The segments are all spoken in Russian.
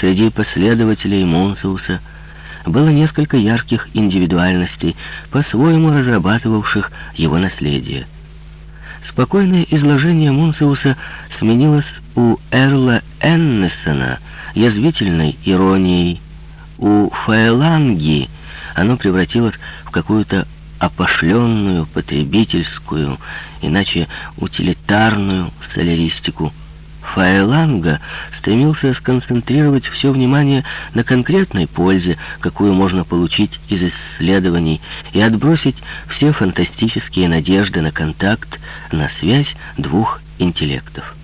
среди последователей Мунсауса было несколько ярких индивидуальностей, по-своему разрабатывавших его наследие. Спокойное изложение Мунсауса сменилось у Эрла Эннесона язвительной иронией, у Фаэланги оно превратилось в какую-то опошленную, потребительскую, иначе утилитарную соляристику. Фаэланга стремился сконцентрировать все внимание на конкретной пользе, какую можно получить из исследований, и отбросить все фантастические надежды на контакт, на связь двух интеллектов.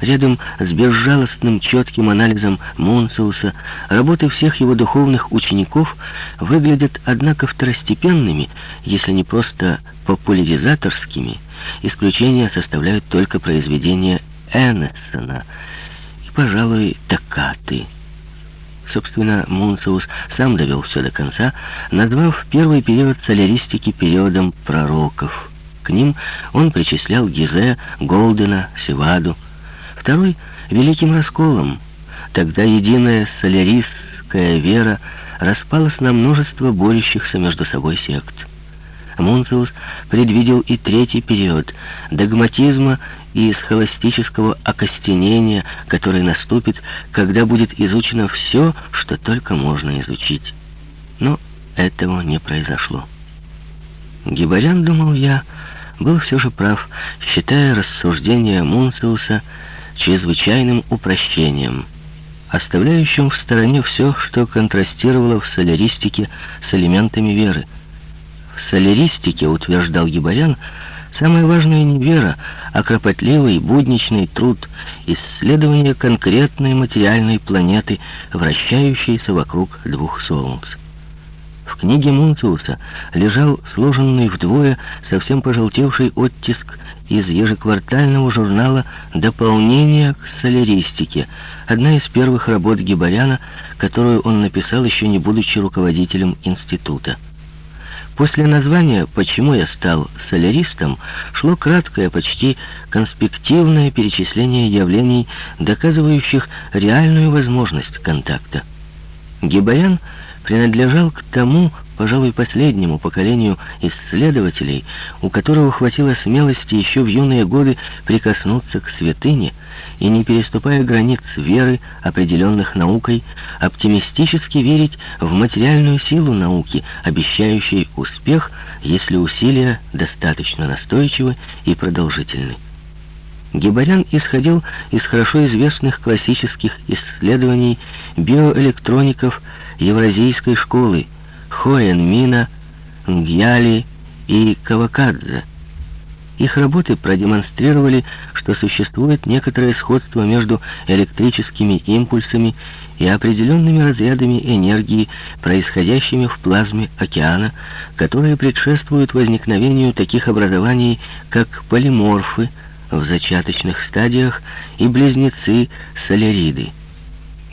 Рядом с безжалостным четким анализом Мунсауса работы всех его духовных учеников выглядят, однако, второстепенными, если не просто популяризаторскими. Исключения составляют только произведения Эннесона и, пожалуй, Токаты. Собственно, Мунсаус сам довел все до конца, назвав первый период соляристики периодом пророков. К ним он причислял Гизе, Голдена, Севаду, Второй — великим расколом. Тогда единая соляристская вера распалась на множество борющихся между собой сект. Мунциус предвидел и третий период догматизма и схоластического окостенения, который наступит, когда будет изучено все, что только можно изучить. Но этого не произошло. Гибарян, думал я, был все же прав, считая рассуждения Мунциуса чрезвычайным упрощением, оставляющим в стороне все, что контрастировало в соляристике с элементами веры. В соляристике, утверждал Гибарян, самое важное не вера, а кропотливый будничный труд, исследование конкретной материальной планеты, вращающейся вокруг двух солнц. В книге Мунциуса лежал сложенный вдвое совсем пожелтевший оттиск из ежеквартального журнала «Дополнение к соляристике», одна из первых работ Гибаряна, которую он написал, еще не будучи руководителем института. После названия «Почему я стал соляристом» шло краткое, почти конспективное перечисление явлений, доказывающих реальную возможность контакта. Гибарян принадлежал к тому, пожалуй, последнему поколению исследователей, у которого хватило смелости еще в юные годы прикоснуться к святыне и, не переступая границ веры, определенных наукой, оптимистически верить в материальную силу науки, обещающей успех, если усилия достаточно настойчивы и продолжительны. Гибарян исходил из хорошо известных классических исследований биоэлектроников Евразийской школы Хоенмина, Нгьяли и Кавакадзе. Их работы продемонстрировали, что существует некоторое сходство между электрическими импульсами и определенными разрядами энергии, происходящими в плазме океана, которые предшествуют возникновению таких образований, как полиморфы в зачаточных стадиях и близнецы соляриды.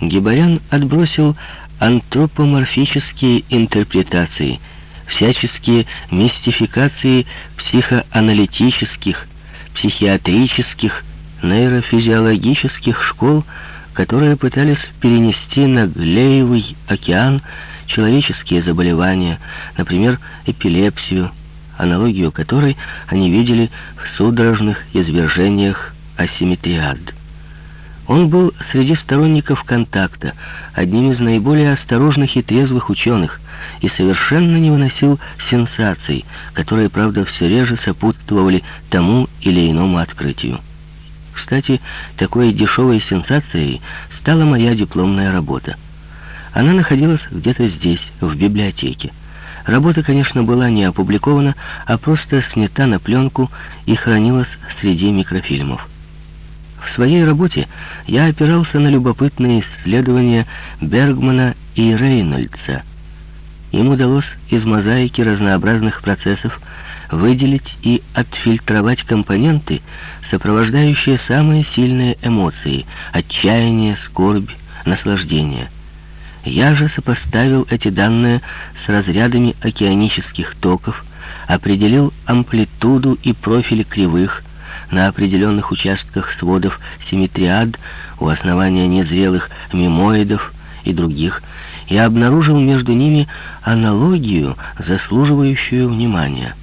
Гибарян отбросил антропоморфические интерпретации, всяческие мистификации психоаналитических, психиатрических, нейрофизиологических школ, которые пытались перенести на Глеевый океан человеческие заболевания, например, эпилепсию, аналогию которой они видели в судорожных извержениях асимметриад. Он был среди сторонников контакта, одним из наиболее осторожных и трезвых ученых, и совершенно не выносил сенсаций, которые, правда, все реже сопутствовали тому или иному открытию. Кстати, такой дешевой сенсацией стала моя дипломная работа. Она находилась где-то здесь, в библиотеке. Работа, конечно, была не опубликована, а просто снята на пленку и хранилась среди микрофильмов. В своей работе я опирался на любопытные исследования Бергмана и Рейнольдса. Им удалось из мозаики разнообразных процессов выделить и отфильтровать компоненты, сопровождающие самые сильные эмоции – отчаяние, скорбь, наслаждение. Я же сопоставил эти данные с разрядами океанических токов, определил амплитуду и профили кривых, на определенных участках сводов симметриад, у основания незрелых мимоидов и других, и обнаружил между ними аналогию, заслуживающую внимания.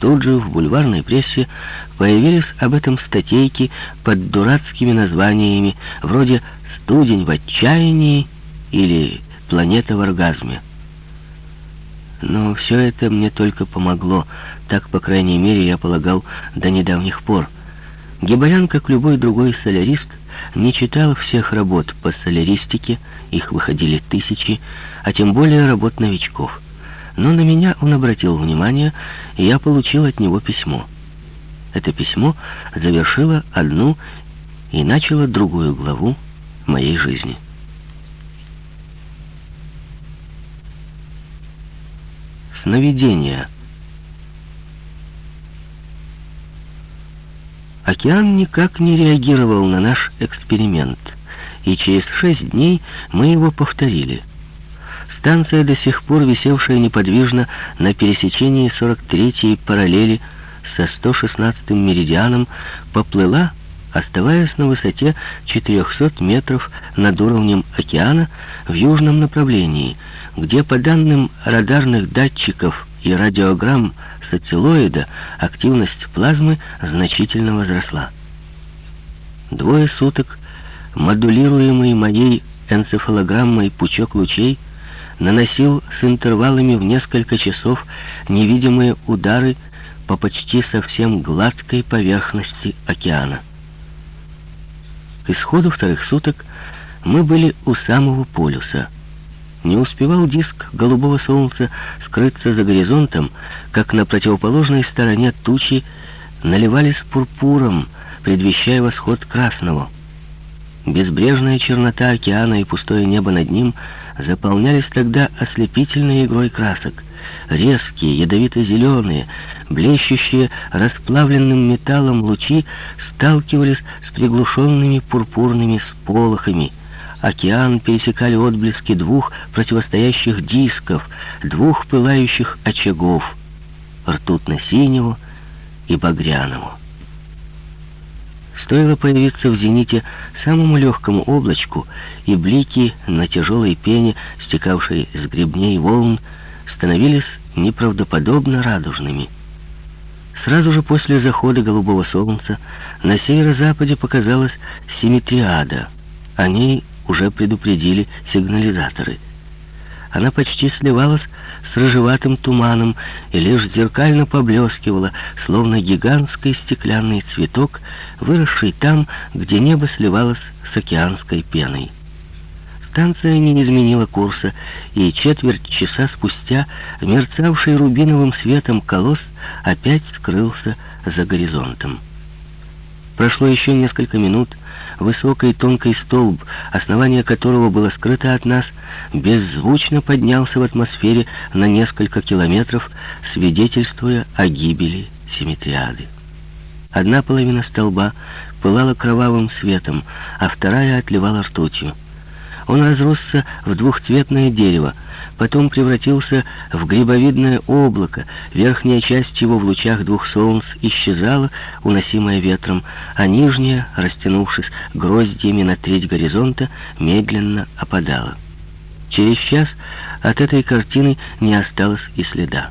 Тут же в бульварной прессе появились об этом статейки под дурацкими названиями вроде «Студень в отчаянии» или «Планета в оргазме». Но все это мне только помогло, так, по крайней мере, я полагал до недавних пор. Гебарян, как любой другой солярист, не читал всех работ по соляристике, их выходили тысячи, а тем более работ новичков. Но на меня он обратил внимание, и я получил от него письмо. Это письмо завершило одну и начало другую главу моей жизни. Сновидения. Океан никак не реагировал на наш эксперимент, и через шесть дней мы его повторили. Станция, до сих пор висевшая неподвижно на пересечении 43-й параллели со 116-м меридианом, поплыла, оставаясь на высоте 400 метров над уровнем океана в южном направлении, где, по данным радарных датчиков и радиограмм сателлоида, активность плазмы значительно возросла. Двое суток модулируемый моей энцефалограммой пучок лучей наносил с интервалами в несколько часов невидимые удары по почти совсем гладкой поверхности океана. К исходу вторых суток мы были у самого полюса. Не успевал диск голубого солнца скрыться за горизонтом, как на противоположной стороне тучи наливались пурпуром, предвещая восход красного. Безбрежная чернота океана и пустое небо над ним заполнялись тогда ослепительной игрой красок. Резкие, ядовито-зеленые, блещущие расплавленным металлом лучи сталкивались с приглушенными пурпурными сполохами. Океан пересекали отблески двух противостоящих дисков, двух пылающих очагов, ртутно-синего и багряного. Стоило появиться в зените самому легкому облачку, и блики на тяжелой пене, стекавшей с гребней волн, становились неправдоподобно радужными. Сразу же после захода голубого солнца на северо-западе показалась симметриада. О ней уже предупредили сигнализаторы — она почти сливалась с рыжеватым туманом и лишь зеркально поблескивала, словно гигантский стеклянный цветок, выросший там, где небо сливалось с океанской пеной. Станция не изменила курса, и четверть часа спустя мерцавший рубиновым светом колосс опять скрылся за горизонтом. Прошло еще несколько минут, высокий тонкий столб, основание которого было скрыто от нас, беззвучно поднялся в атмосфере на несколько километров, свидетельствуя о гибели Симметриады. Одна половина столба пылала кровавым светом, а вторая отливала ртутью. Он разросся в двухцветное дерево, потом превратился в грибовидное облако, верхняя часть его в лучах двух солнц исчезала, уносимая ветром, а нижняя, растянувшись гроздьями на треть горизонта, медленно опадала. Через час от этой картины не осталось и следа.